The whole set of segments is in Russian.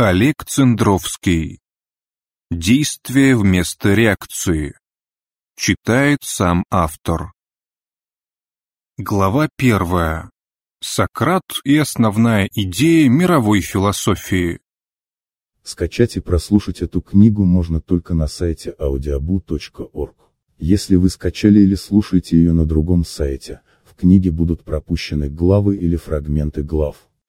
Олег Цендровский. Действие вместо реакции. Читает сам автор. Глава первая. Сократ и основная идея мировой философии. Скачать и прослушать эту книгу можно только на сайте audiobu.org. Если вы скачали или слушаете ее на другом сайте, в книге будут пропущены главы или фрагменты глав.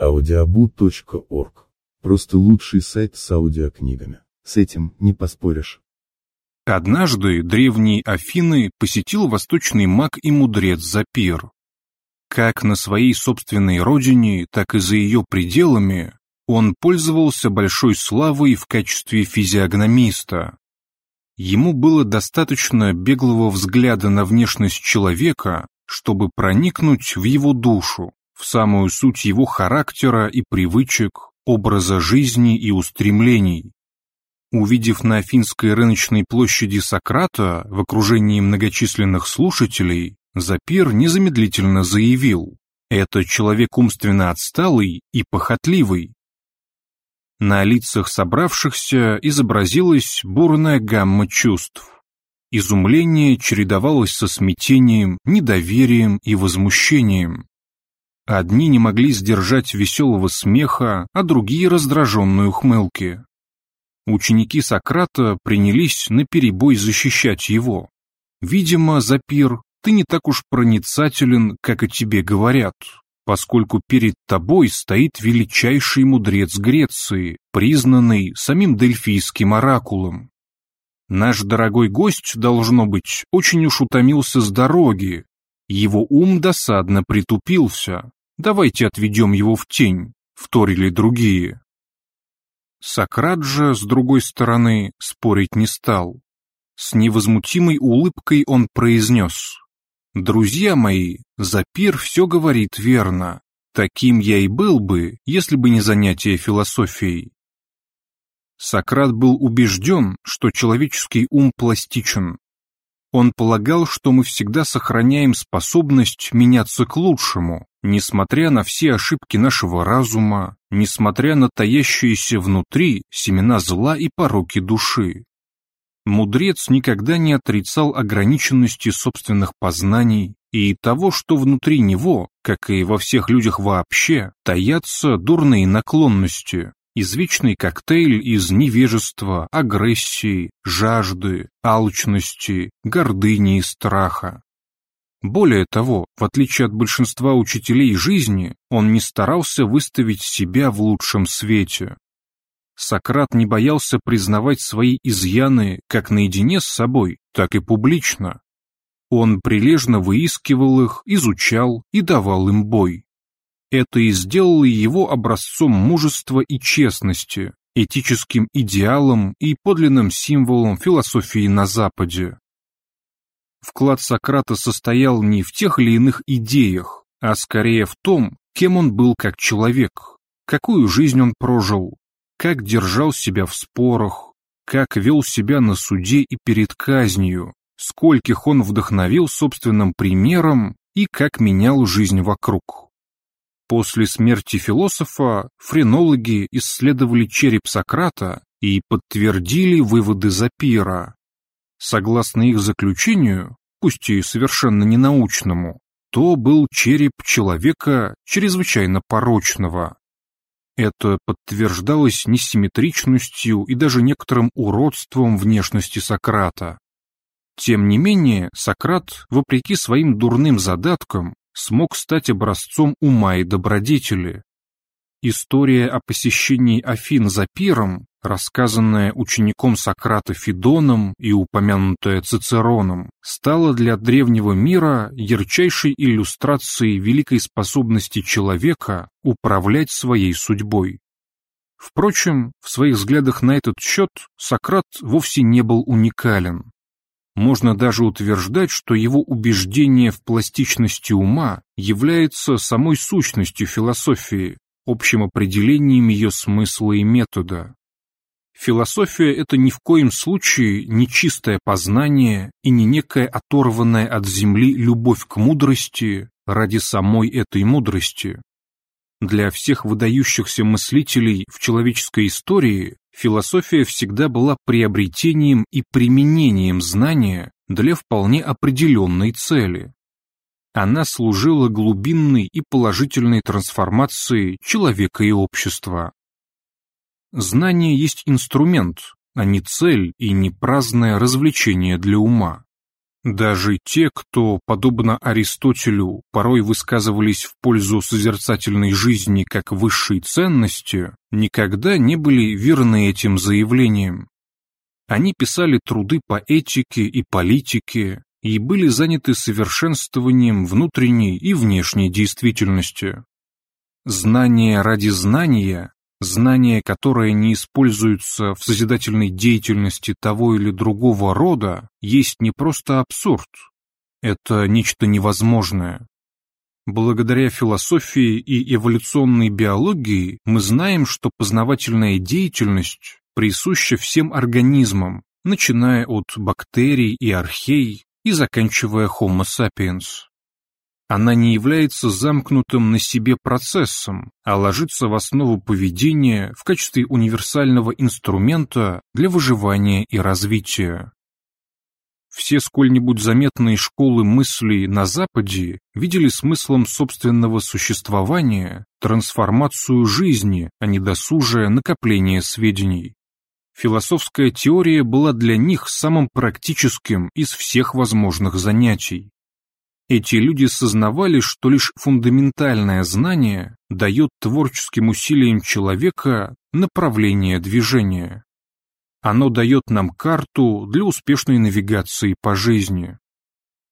audiobu.org. Просто лучший сайт с аудиокнигами. С этим не поспоришь. Однажды древние Афины посетил восточный маг и мудрец Запир. Как на своей собственной родине, так и за ее пределами, он пользовался большой славой в качестве физиогномиста. Ему было достаточно беглого взгляда на внешность человека, чтобы проникнуть в его душу в самую суть его характера и привычек, образа жизни и устремлений. Увидев на Афинской рыночной площади Сократа в окружении многочисленных слушателей, Запир незамедлительно заявил «Это человек умственно отсталый и похотливый». На лицах собравшихся изобразилась бурная гамма чувств. Изумление чередовалось со смятением, недоверием и возмущением. Одни не могли сдержать веселого смеха, а другие раздраженные ухмылки. Ученики Сократа принялись наперебой защищать его. Видимо, Запир, ты не так уж проницателен, как о тебе говорят, поскольку перед тобой стоит величайший мудрец Греции, признанный самим Дельфийским оракулом. Наш дорогой гость, должно быть, очень уж утомился с дороги, его ум досадно притупился, Давайте отведем его в тень, вторили другие. Сократ же, с другой стороны, спорить не стал. С невозмутимой улыбкой он произнес. «Друзья мои, Запир все говорит верно. Таким я и был бы, если бы не занятие философией». Сократ был убежден, что человеческий ум пластичен. Он полагал, что мы всегда сохраняем способность меняться к лучшему, Несмотря на все ошибки нашего разума, несмотря на таящиеся внутри семена зла и пороки души. Мудрец никогда не отрицал ограниченности собственных познаний и того, что внутри него, как и во всех людях вообще, таятся дурные наклонности, извечный коктейль из невежества, агрессии, жажды, алчности, гордыни и страха. Более того, в отличие от большинства учителей жизни, он не старался выставить себя в лучшем свете. Сократ не боялся признавать свои изъяны как наедине с собой, так и публично. Он прилежно выискивал их, изучал и давал им бой. Это и сделало его образцом мужества и честности, этическим идеалом и подлинным символом философии на Западе. Вклад Сократа состоял не в тех или иных идеях, а скорее в том, кем он был как человек, какую жизнь он прожил, как держал себя в спорах, как вел себя на суде и перед казнью, скольких он вдохновил собственным примером и как менял жизнь вокруг. После смерти философа френологи исследовали череп Сократа и подтвердили выводы Запира, Согласно их заключению, пусть и совершенно ненаучному, то был череп человека чрезвычайно порочного. Это подтверждалось несимметричностью и даже некоторым уродством внешности Сократа. Тем не менее, Сократ, вопреки своим дурным задаткам, смог стать образцом ума и добродетели. История о посещении Афин за пиром рассказанная учеником Сократа Федоном и упомянутая Цицероном, стала для древнего мира ярчайшей иллюстрацией великой способности человека управлять своей судьбой. Впрочем, в своих взглядах на этот счет Сократ вовсе не был уникален. Можно даже утверждать, что его убеждение в пластичности ума является самой сущностью философии, общим определением ее смысла и метода. Философия – это ни в коем случае не чистое познание и не некая оторванная от земли любовь к мудрости ради самой этой мудрости. Для всех выдающихся мыслителей в человеческой истории философия всегда была приобретением и применением знания для вполне определенной цели. Она служила глубинной и положительной трансформации человека и общества. Знание есть инструмент, а не цель и не праздное развлечение для ума. Даже те, кто, подобно Аристотелю, порой высказывались в пользу созерцательной жизни как высшей ценности, никогда не были верны этим заявлениям. Они писали труды по этике и политике и были заняты совершенствованием внутренней и внешней действительности. Знание ради знания Знание, которое не используется в созидательной деятельности того или другого рода, есть не просто абсурд. Это нечто невозможное. Благодаря философии и эволюционной биологии мы знаем, что познавательная деятельность присуща всем организмам, начиная от бактерий и архей и заканчивая Homo sapiens. Она не является замкнутым на себе процессом, а ложится в основу поведения в качестве универсального инструмента для выживания и развития. Все сколь-нибудь заметные школы мыслей на Западе видели смыслом собственного существования трансформацию жизни, а не досужее накопление сведений. Философская теория была для них самым практическим из всех возможных занятий. Эти люди сознавали, что лишь фундаментальное знание дает творческим усилиям человека направление движения. Оно дает нам карту для успешной навигации по жизни.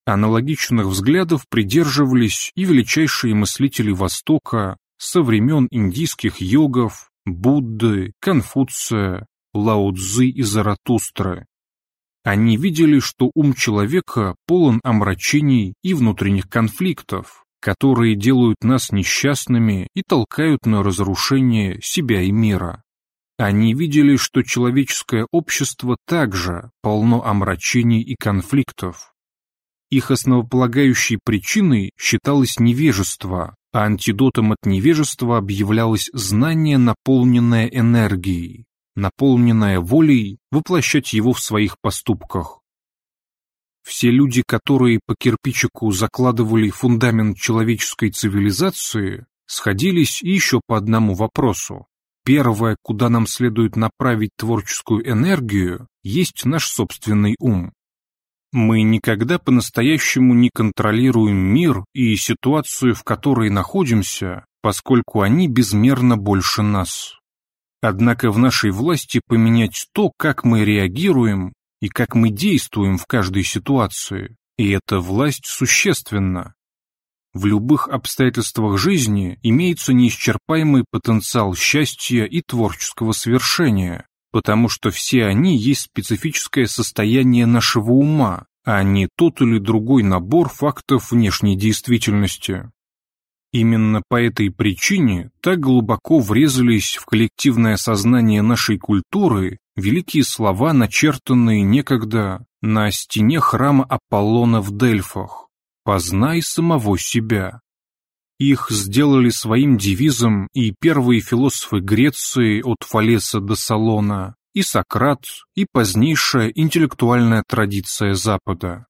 Аналогичных взглядов придерживались и величайшие мыслители Востока со времен индийских йогов, Будды, Конфуция, Лао Цзы и Заратустры. Они видели, что ум человека полон омрачений и внутренних конфликтов, которые делают нас несчастными и толкают на разрушение себя и мира. Они видели, что человеческое общество также полно омрачений и конфликтов. Их основополагающей причиной считалось невежество, а антидотом от невежества объявлялось знание, наполненное энергией наполненная волей, воплощать его в своих поступках. Все люди, которые по кирпичику закладывали фундамент человеческой цивилизации, сходились еще по одному вопросу. Первое, куда нам следует направить творческую энергию, есть наш собственный ум. Мы никогда по-настоящему не контролируем мир и ситуацию, в которой находимся, поскольку они безмерно больше нас. Однако в нашей власти поменять то, как мы реагируем и как мы действуем в каждой ситуации, и эта власть существенна. В любых обстоятельствах жизни имеется неисчерпаемый потенциал счастья и творческого свершения, потому что все они есть специфическое состояние нашего ума, а не тот или другой набор фактов внешней действительности. Именно по этой причине так глубоко врезались в коллективное сознание нашей культуры великие слова, начертанные некогда на стене храма Аполлона в Дельфах «Познай самого себя». Их сделали своим девизом и первые философы Греции от Фалеса до Салона, и Сократ, и позднейшая интеллектуальная традиция Запада.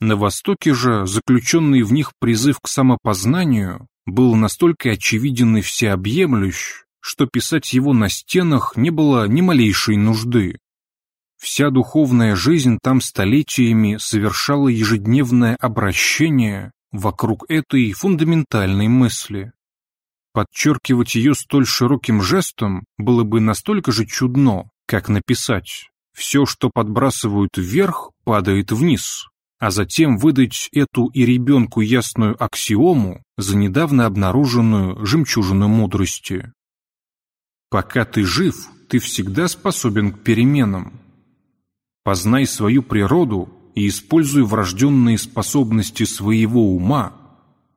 На Востоке же заключенный в них призыв к самопознанию был настолько очевиден и всеобъемлющ, что писать его на стенах не было ни малейшей нужды. Вся духовная жизнь там столетиями совершала ежедневное обращение вокруг этой фундаментальной мысли. Подчеркивать ее столь широким жестом было бы настолько же чудно, как написать «все, что подбрасывают вверх, падает вниз» а затем выдать эту и ребенку ясную аксиому за недавно обнаруженную жемчужину мудрости. Пока ты жив, ты всегда способен к переменам. Познай свою природу и используй врожденные способности своего ума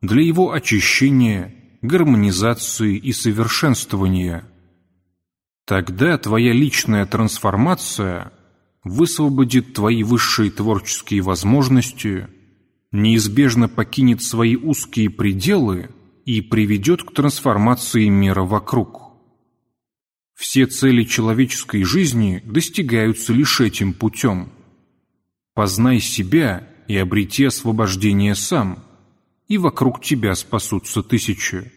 для его очищения, гармонизации и совершенствования. Тогда твоя личная трансформация высвободит твои высшие творческие возможности, неизбежно покинет свои узкие пределы и приведет к трансформации мира вокруг. Все цели человеческой жизни достигаются лишь этим путем. Познай себя и обрети освобождение сам, и вокруг тебя спасутся тысячи.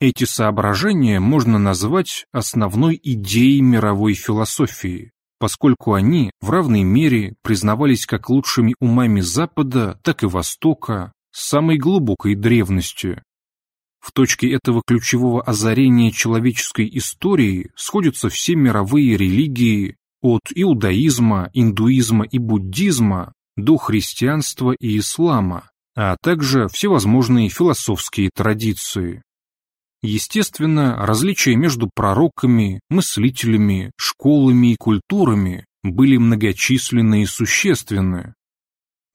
Эти соображения можно назвать основной идеей мировой философии, поскольку они в равной мере признавались как лучшими умами Запада, так и Востока с самой глубокой древности. В точке этого ключевого озарения человеческой истории сходятся все мировые религии от иудаизма, индуизма и буддизма до христианства и ислама, а также всевозможные философские традиции. Естественно, различия между пророками, мыслителями, школами и культурами были многочисленны и существенны,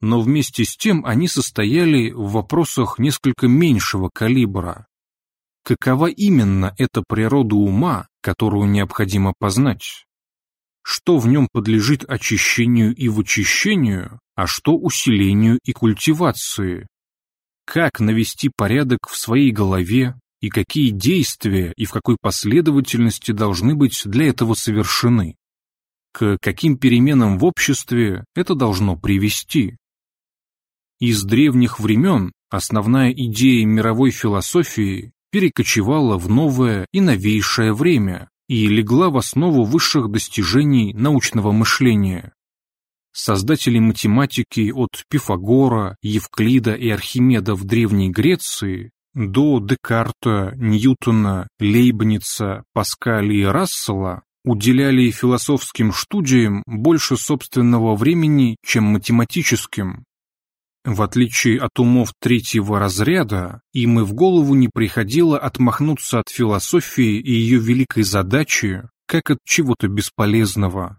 но вместе с тем они состояли в вопросах несколько меньшего калибра. Какова именно эта природа ума, которую необходимо познать? Что в нем подлежит очищению и вычищению, а что усилению и культивации? Как навести порядок в своей голове и какие действия и в какой последовательности должны быть для этого совершены? К каким переменам в обществе это должно привести? Из древних времен основная идея мировой философии перекочевала в новое и новейшее время и легла в основу высших достижений научного мышления. Создатели математики от Пифагора, Евклида и Архимеда в Древней Греции до Декарта, Ньютона, Лейбница, Паскаля и Рассела уделяли философским студиям больше собственного времени, чем математическим, в отличие от умов третьего разряда, им и в голову не приходило отмахнуться от философии и ее великой задачи, как от чего-то бесполезного.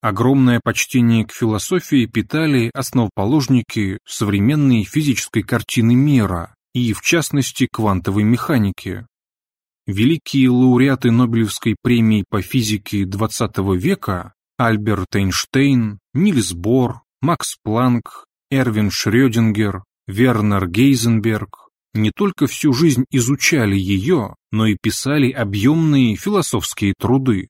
Огромное почтение к философии питали основоположники современной физической картины мира и, в частности, квантовой механики. Великие лауреаты Нобелевской премии по физике XX века Альберт Эйнштейн, Нильс Бор, Макс Планк, Эрвин Шрёдингер, Вернер Гейзенберг не только всю жизнь изучали ее, но и писали объемные философские труды.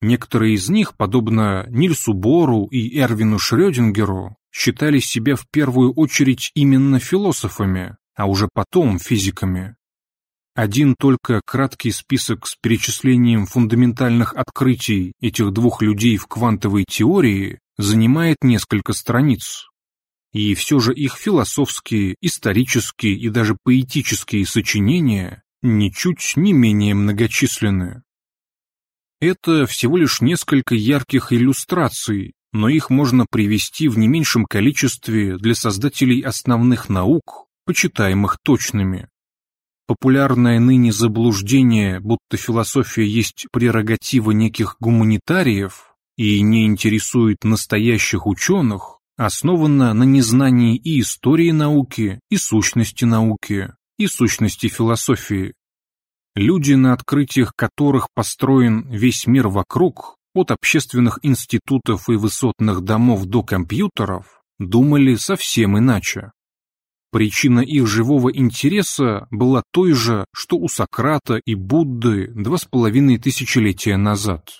Некоторые из них, подобно Нильсу Бору и Эрвину Шрёдингеру, считали себя в первую очередь именно философами, а уже потом физиками. Один только краткий список с перечислением фундаментальных открытий этих двух людей в квантовой теории занимает несколько страниц. И все же их философские, исторические и даже поэтические сочинения ничуть не менее многочисленны. Это всего лишь несколько ярких иллюстраций, но их можно привести в не меньшем количестве для создателей основных наук, почитаемых точными. Популярное ныне заблуждение, будто философия есть прерогатива неких гуманитариев и не интересует настоящих ученых, основана на незнании и истории науки, и сущности науки, и сущности философии. Люди, на открытиях которых построен весь мир вокруг, от общественных институтов и высотных домов до компьютеров, думали совсем иначе. Причина их живого интереса была той же, что у Сократа и Будды два с половиной тысячелетия назад.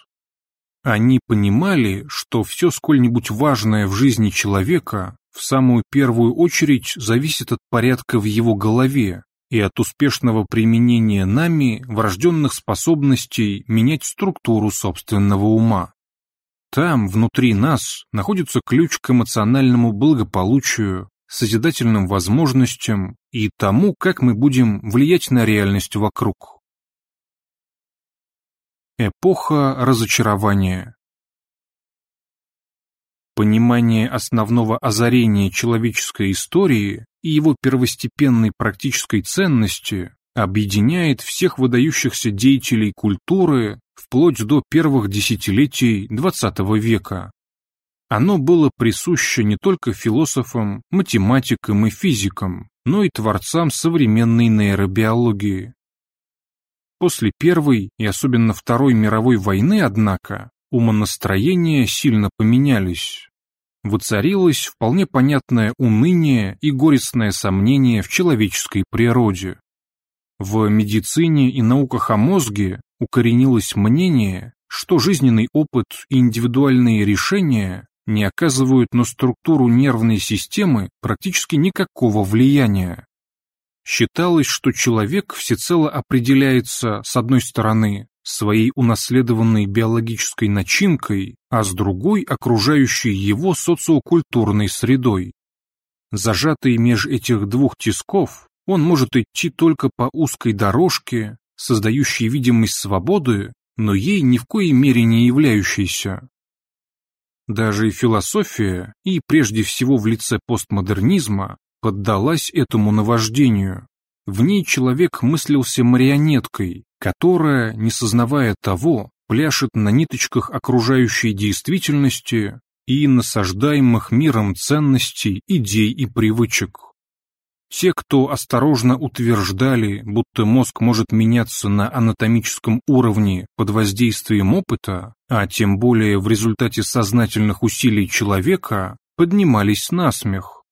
Они понимали, что все сколь-нибудь важное в жизни человека в самую первую очередь зависит от порядка в его голове и от успешного применения нами врожденных способностей менять структуру собственного ума. Там, внутри нас, находится ключ к эмоциональному благополучию, созидательным возможностям и тому, как мы будем влиять на реальность вокруг. Эпоха разочарования Понимание основного озарения человеческой истории и его первостепенной практической ценности объединяет всех выдающихся деятелей культуры вплоть до первых десятилетий XX века. Оно было присуще не только философам, математикам и физикам, но и творцам современной нейробиологии. После Первой и особенно Второй мировой войны, однако, умонастроения сильно поменялись. Воцарилось вполне понятное уныние и горестное сомнение в человеческой природе. В медицине и науках о мозге укоренилось мнение, что жизненный опыт и индивидуальные решения не оказывают на структуру нервной системы практически никакого влияния. Считалось, что человек всецело определяется, с одной стороны, своей унаследованной биологической начинкой, а с другой – окружающей его социокультурной средой. Зажатый меж этих двух тисков, он может идти только по узкой дорожке, создающей видимость свободы, но ей ни в коей мере не являющейся. Даже философия, и прежде всего в лице постмодернизма, поддалась этому наваждению. В ней человек мыслился марионеткой, которая, не сознавая того, пляшет на ниточках окружающей действительности и насаждаемых миром ценностей, идей и привычек. Те, кто осторожно утверждали, будто мозг может меняться на анатомическом уровне под воздействием опыта, а тем более в результате сознательных усилий человека, поднимались на смех.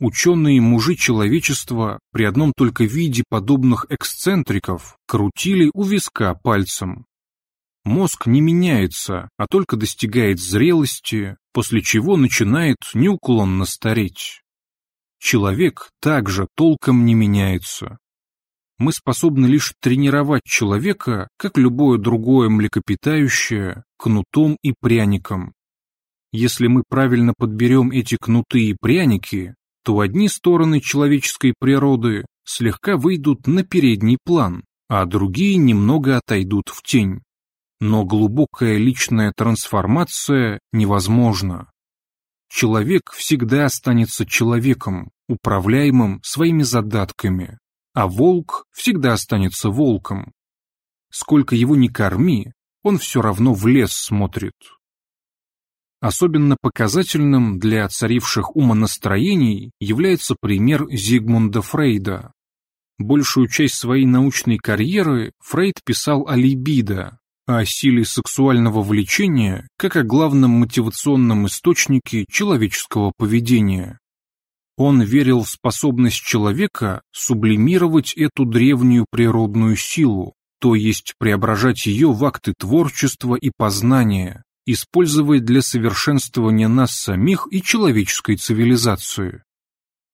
Ученые-мужи человечества при одном только виде подобных эксцентриков крутили у виска пальцем. Мозг не меняется, а только достигает зрелости, после чего начинает неуклонно стареть. Человек также толком не меняется. Мы способны лишь тренировать человека, как любое другое млекопитающее, кнутом и пряником. Если мы правильно подберем эти кнуты и пряники, то одни стороны человеческой природы слегка выйдут на передний план, а другие немного отойдут в тень. Но глубокая личная трансформация невозможна. Человек всегда останется человеком, управляемым своими задатками, а волк всегда останется волком. Сколько его ни корми, он все равно в лес смотрит. Особенно показательным для царивших умонастроений является пример Зигмунда Фрейда. Большую часть своей научной карьеры Фрейд писал о либидо, о силе сексуального влечения как о главном мотивационном источнике человеческого поведения. Он верил в способность человека сублимировать эту древнюю природную силу, то есть преображать ее в акты творчества и познания, использовать для совершенствования нас самих и человеческой цивилизации.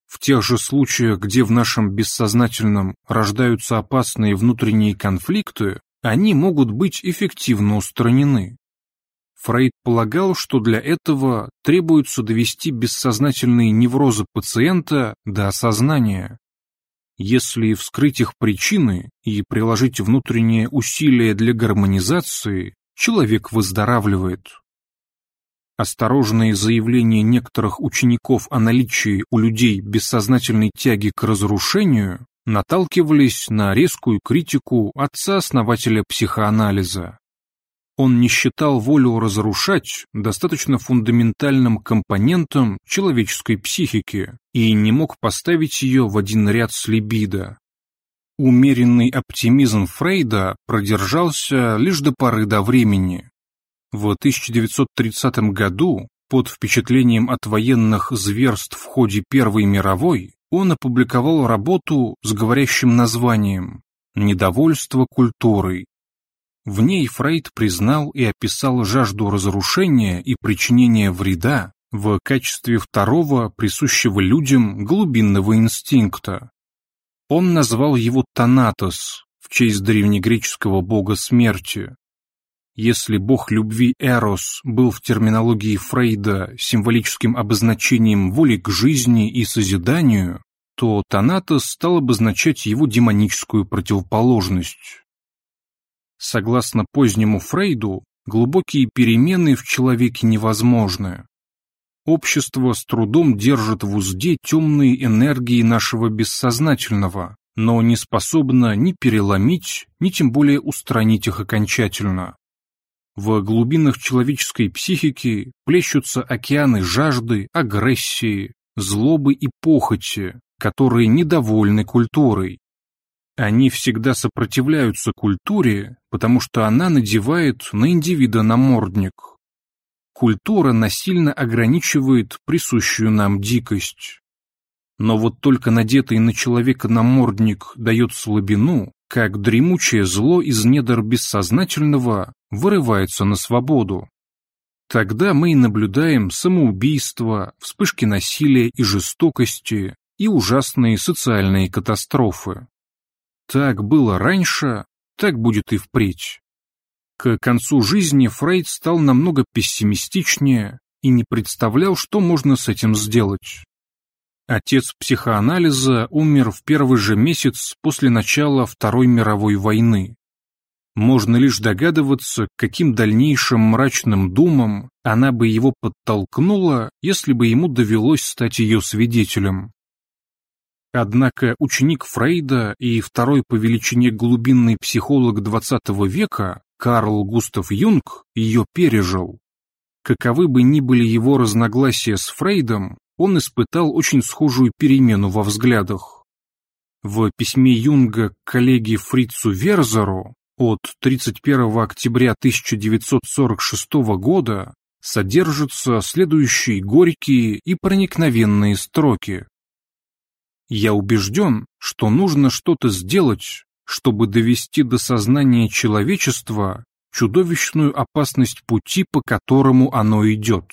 В тех же случаях, где в нашем бессознательном рождаются опасные внутренние конфликты, они могут быть эффективно устранены. Фрейд полагал, что для этого требуется довести бессознательные неврозы пациента до осознания. Если вскрыть их причины и приложить внутренние усилия для гармонизации, человек выздоравливает. Осторожные заявления некоторых учеников о наличии у людей бессознательной тяги к разрушению наталкивались на резкую критику отца-основателя психоанализа. Он не считал волю разрушать достаточно фундаментальным компонентом человеческой психики и не мог поставить ее в один ряд с либидо. Умеренный оптимизм Фрейда продержался лишь до поры до времени. В 1930 году, под впечатлением от военных зверств в ходе Первой мировой, он опубликовал работу с говорящим названием «Недовольство культурой». В ней Фрейд признал и описал жажду разрушения и причинения вреда в качестве второго присущего людям глубинного инстинкта. Он назвал его Танатос в честь древнегреческого бога смерти, если бог любви Эрос был в терминологии Фрейда символическим обозначением воли к жизни и созиданию, то Танатос стал обозначать его демоническую противоположность. Согласно позднему Фрейду, глубокие перемены в человеке невозможны. Общество с трудом держит в узде темные энергии нашего бессознательного, но не способна ни переломить, ни тем более устранить их окончательно. В глубинах человеческой психики плещутся океаны жажды, агрессии, злобы и похоти, которые недовольны культурой. Они всегда сопротивляются культуре, потому что она надевает на индивида намордник. Культура насильно ограничивает присущую нам дикость. Но вот только надетый на человека намордник дает слабину, как дремучее зло из недр бессознательного вырывается на свободу. Тогда мы и наблюдаем самоубийства, вспышки насилия и жестокости и ужасные социальные катастрофы. Так было раньше, так будет и впредь. К концу жизни Фрейд стал намного пессимистичнее и не представлял, что можно с этим сделать. Отец психоанализа умер в первый же месяц после начала Второй мировой войны. Можно лишь догадываться, каким дальнейшим мрачным думам она бы его подтолкнула, если бы ему довелось стать ее свидетелем. Однако ученик Фрейда и второй по величине глубинный психолог XX века Карл Густав Юнг ее пережил. Каковы бы ни были его разногласия с Фрейдом, он испытал очень схожую перемену во взглядах. В письме Юнга коллеге Фрицу Верзеру от 31 октября 1946 года содержатся следующие горькие и проникновенные строки. Я убежден, что нужно что-то сделать, чтобы довести до сознания человечества чудовищную опасность пути, по которому оно идет.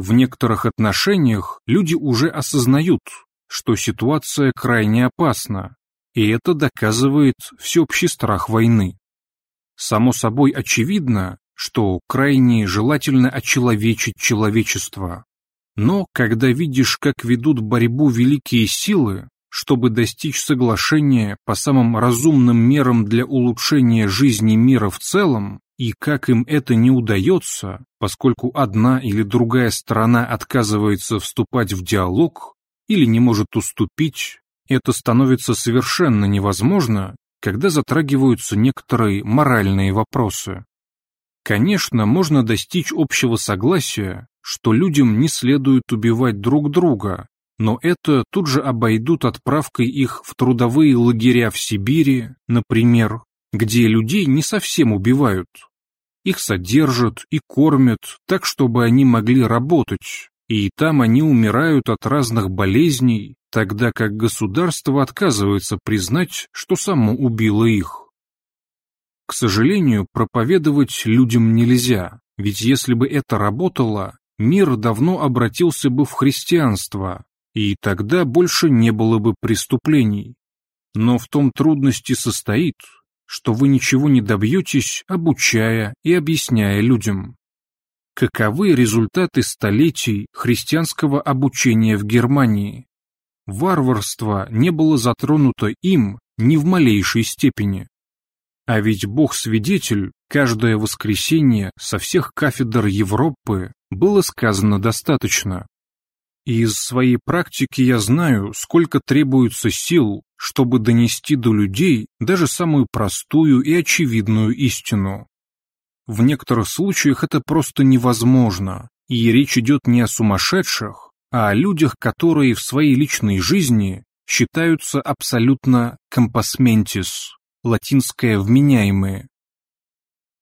В некоторых отношениях люди уже осознают, что ситуация крайне опасна, и это доказывает всеобщий страх войны. Само собой очевидно, что крайне желательно очеловечить человечество. Но когда видишь, как ведут борьбу великие силы, чтобы достичь соглашения по самым разумным мерам для улучшения жизни мира в целом, и как им это не удается, поскольку одна или другая сторона отказывается вступать в диалог или не может уступить, это становится совершенно невозможно, когда затрагиваются некоторые моральные вопросы. Конечно, можно достичь общего согласия, что людям не следует убивать друг друга, но это тут же обойдут отправкой их в трудовые лагеря в Сибири, например, где людей не совсем убивают. Их содержат и кормят так, чтобы они могли работать, и там они умирают от разных болезней, тогда как государство отказывается признать, что само убило их. К сожалению, проповедовать людям нельзя, ведь если бы это работало, мир давно обратился бы в христианство, и тогда больше не было бы преступлений. Но в том трудности состоит, что вы ничего не добьетесь, обучая и объясняя людям. Каковы результаты столетий христианского обучения в Германии? Варварство не было затронуто им ни в малейшей степени. А ведь Бог-свидетель, каждое воскресенье со всех кафедр Европы было сказано достаточно. И из своей практики я знаю, сколько требуется сил, чтобы донести до людей даже самую простую и очевидную истину. В некоторых случаях это просто невозможно, и речь идет не о сумасшедших, а о людях, которые в своей личной жизни считаются абсолютно компасментис латинское «вменяемые».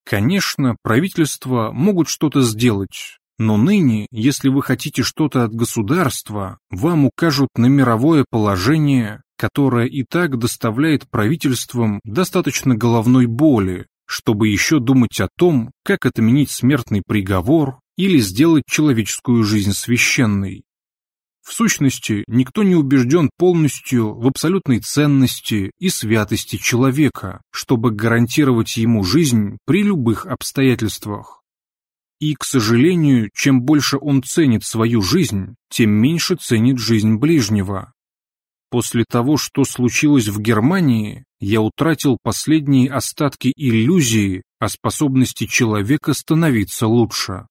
Конечно, правительства могут что-то сделать, но ныне, если вы хотите что-то от государства, вам укажут на мировое положение, которое и так доставляет правительствам достаточно головной боли, чтобы еще думать о том, как отменить смертный приговор или сделать человеческую жизнь священной. В сущности, никто не убежден полностью в абсолютной ценности и святости человека, чтобы гарантировать ему жизнь при любых обстоятельствах. И, к сожалению, чем больше он ценит свою жизнь, тем меньше ценит жизнь ближнего. После того, что случилось в Германии, я утратил последние остатки иллюзии о способности человека становиться лучше.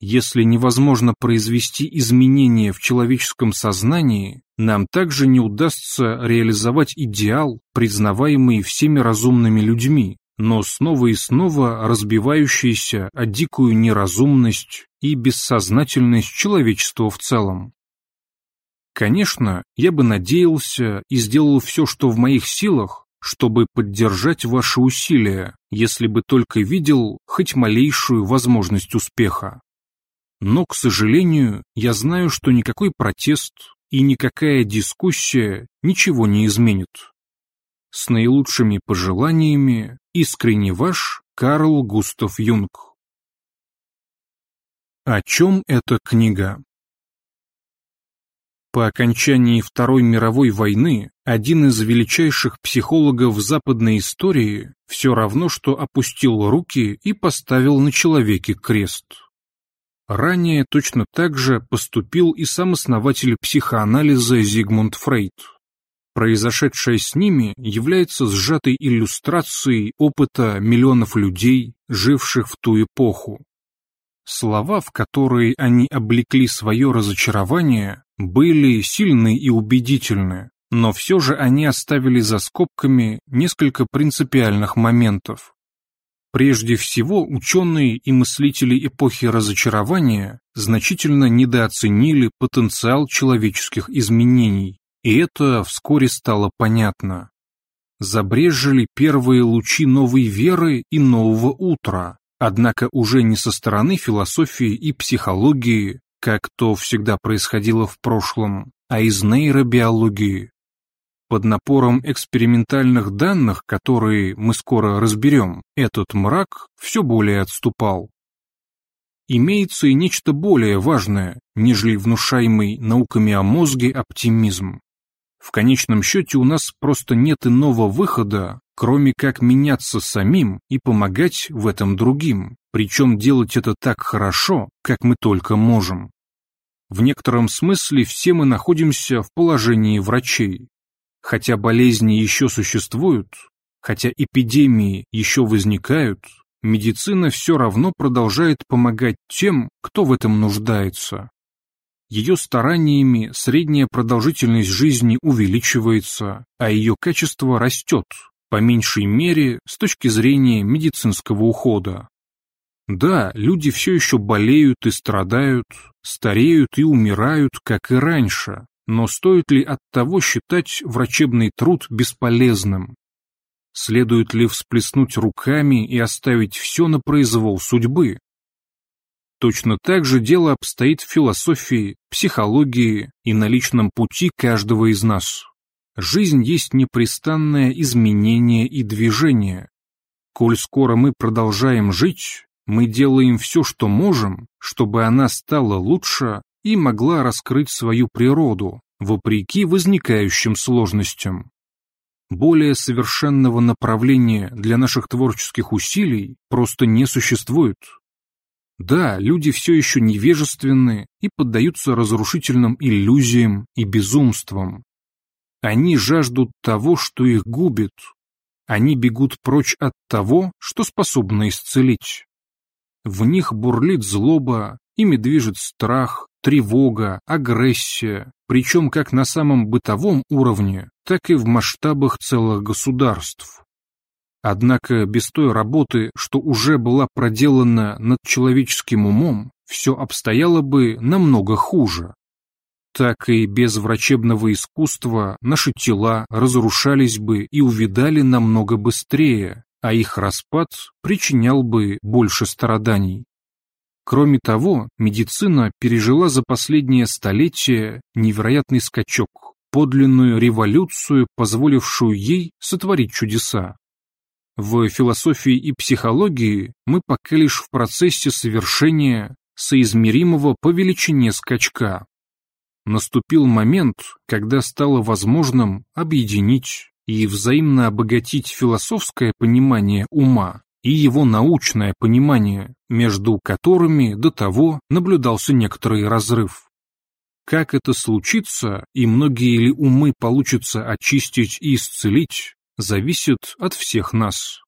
Если невозможно произвести изменения в человеческом сознании, нам также не удастся реализовать идеал, признаваемый всеми разумными людьми, но снова и снова разбивающийся о дикую неразумность и бессознательность человечества в целом. Конечно, я бы надеялся и сделал все, что в моих силах, чтобы поддержать ваши усилия, если бы только видел хоть малейшую возможность успеха. Но, к сожалению, я знаю, что никакой протест и никакая дискуссия ничего не изменит. С наилучшими пожеланиями, искренне ваш Карл Густав Юнг. О чем эта книга? По окончании Второй мировой войны один из величайших психологов западной истории все равно что опустил руки и поставил на человеке крест. Ранее точно так же поступил и сам основатель психоанализа Зигмунд Фрейд. Произошедшее с ними является сжатой иллюстрацией опыта миллионов людей, живших в ту эпоху. Слова, в которые они облекли свое разочарование, были сильны и убедительны, но все же они оставили за скобками несколько принципиальных моментов. Прежде всего, ученые и мыслители эпохи разочарования значительно недооценили потенциал человеческих изменений, и это вскоре стало понятно. Забрежили первые лучи новой веры и нового утра, однако уже не со стороны философии и психологии, как то всегда происходило в прошлом, а из нейробиологии. Под напором экспериментальных данных, которые мы скоро разберем, этот мрак все более отступал. Имеется и нечто более важное, нежели внушаемый науками о мозге оптимизм. В конечном счете у нас просто нет иного выхода, кроме как меняться самим и помогать в этом другим, причем делать это так хорошо, как мы только можем. В некотором смысле все мы находимся в положении врачей. Хотя болезни еще существуют, хотя эпидемии еще возникают, медицина все равно продолжает помогать тем, кто в этом нуждается. Ее стараниями средняя продолжительность жизни увеличивается, а ее качество растет, по меньшей мере с точки зрения медицинского ухода. Да, люди все еще болеют и страдают, стареют и умирают, как и раньше, но стоит ли от того считать врачебный труд бесполезным? Следует ли всплеснуть руками и оставить все на произвол судьбы? Точно так же дело обстоит в философии, психологии и на личном пути каждого из нас. Жизнь есть непрестанное изменение и движение. Коль скоро мы продолжаем жить, мы делаем все, что можем, чтобы она стала лучше и могла раскрыть свою природу, вопреки возникающим сложностям. Более совершенного направления для наших творческих усилий просто не существует. Да, люди все еще невежественны и поддаются разрушительным иллюзиям и безумствам. Они жаждут того, что их губит. Они бегут прочь от того, что способно исцелить. В них бурлит злоба, ими движет страх, тревога, агрессия, причем как на самом бытовом уровне, так и в масштабах целых государств. Однако без той работы, что уже была проделана над человеческим умом, все обстояло бы намного хуже. Так и без врачебного искусства наши тела разрушались бы и увидали намного быстрее, а их распад причинял бы больше страданий. Кроме того, медицина пережила за последнее столетие невероятный скачок, подлинную революцию, позволившую ей сотворить чудеса. В философии и психологии мы пока лишь в процессе совершения соизмеримого по величине скачка. Наступил момент, когда стало возможным объединить и взаимно обогатить философское понимание ума и его научное понимание, между которыми до того наблюдался некоторый разрыв. Как это случится, и многие ли умы получится очистить и исцелить, зависит от всех нас.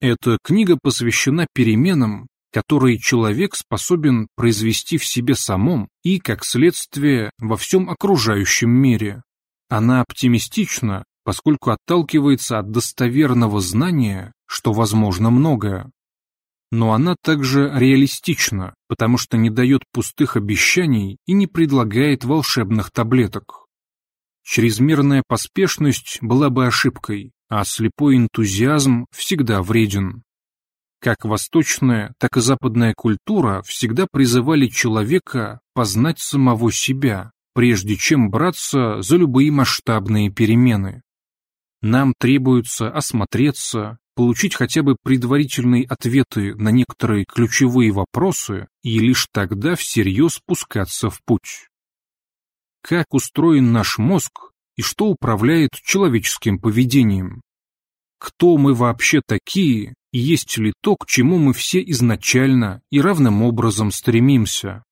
Эта книга посвящена переменам, которые человек способен произвести в себе самом и, как следствие, во всем окружающем мире. Она оптимистична, поскольку отталкивается от достоверного знания, что возможно многое. Но она также реалистична, потому что не дает пустых обещаний и не предлагает волшебных таблеток. Чрезмерная поспешность была бы ошибкой, а слепой энтузиазм всегда вреден. Как восточная, так и западная культура всегда призывали человека познать самого себя, прежде чем браться за любые масштабные перемены. Нам требуется осмотреться, получить хотя бы предварительные ответы на некоторые ключевые вопросы и лишь тогда всерьез спускаться в путь. Как устроен наш мозг и что управляет человеческим поведением? Кто мы вообще такие и есть ли то, к чему мы все изначально и равным образом стремимся?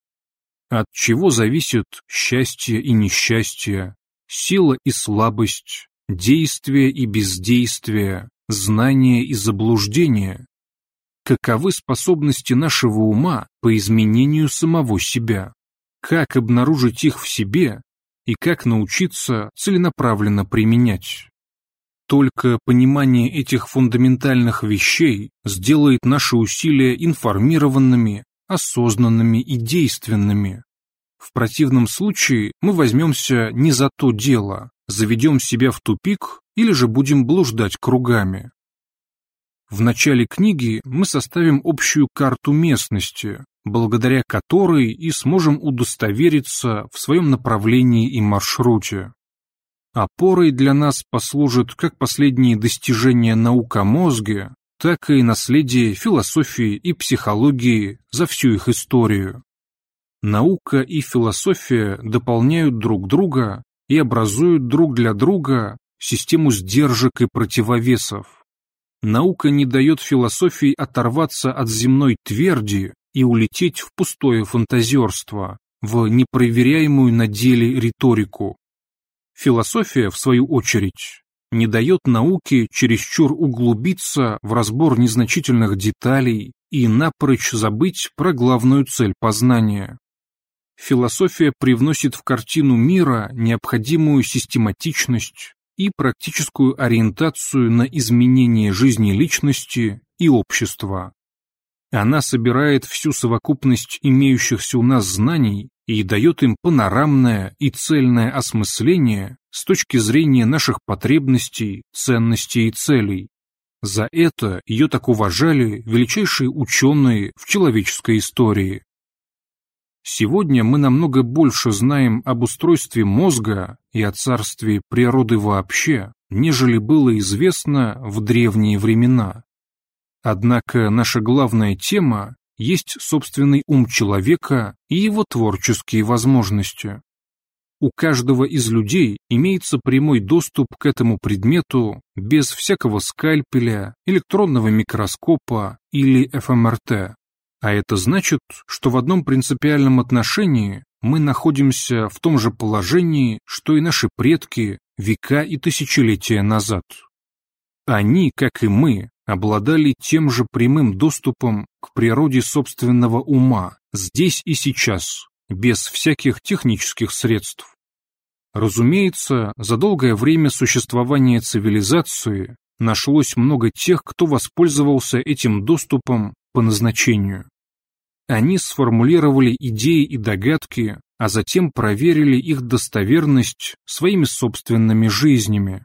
От чего зависит счастье и несчастье, сила и слабость, действие и бездействие, знание и заблуждение. Каковы способности нашего ума по изменению самого себя? Как обнаружить их в себе и как научиться целенаправленно применять? Только понимание этих фундаментальных вещей сделает наши усилия информированными, осознанными и действенными. В противном случае мы возьмемся не за то дело, заведем себя в тупик или же будем блуждать кругами. В начале книги мы составим общую карту местности, благодаря которой и сможем удостовериться в своем направлении и маршруте. Опорой для нас послужат как последние достижения наук о мозге, так и наследие философии и психологии за всю их историю. Наука и философия дополняют друг друга и образуют друг для друга систему сдержек и противовесов. Наука не дает философии оторваться от земной тверди и улететь в пустое фантазерство, в непроверяемую на деле риторику. Философия, в свою очередь, не дает науке чересчур углубиться в разбор незначительных деталей и напрочь забыть про главную цель познания философия привносит в картину мира необходимую систематичность и практическую ориентацию на изменение жизни личности и общества. Она собирает всю совокупность имеющихся у нас знаний и дает им панорамное и цельное осмысление с точки зрения наших потребностей, ценностей и целей. За это ее так уважали величайшие ученые в человеческой истории. Сегодня мы намного больше знаем об устройстве мозга и о царстве природы вообще, нежели было известно в древние времена. Однако наша главная тема есть собственный ум человека и его творческие возможности. У каждого из людей имеется прямой доступ к этому предмету без всякого скальпеля, электронного микроскопа или ФМРТ. А это значит, что в одном принципиальном отношении мы находимся в том же положении, что и наши предки века и тысячелетия назад. Они, как и мы, обладали тем же прямым доступом к природе собственного ума, здесь и сейчас, без всяких технических средств. Разумеется, за долгое время существования цивилизации нашлось много тех, кто воспользовался этим доступом по назначению. Они сформулировали идеи и догадки, а затем проверили их достоверность своими собственными жизнями.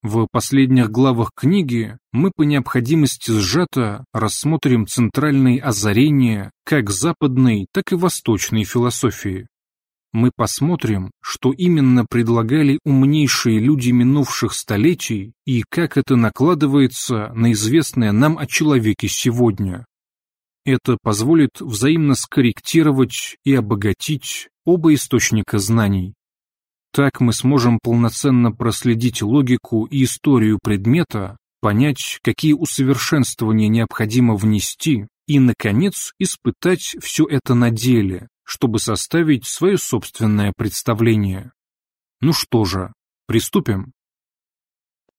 В последних главах книги мы по необходимости сжато рассмотрим центральные озарения как западной, так и восточной философии. Мы посмотрим, что именно предлагали умнейшие люди минувших столетий и как это накладывается на известное нам о человеке сегодня. Это позволит взаимно скорректировать и обогатить оба источника знаний. Так мы сможем полноценно проследить логику и историю предмета, понять, какие усовершенствования необходимо внести и, наконец, испытать все это на деле, чтобы составить свое собственное представление. Ну что же, приступим.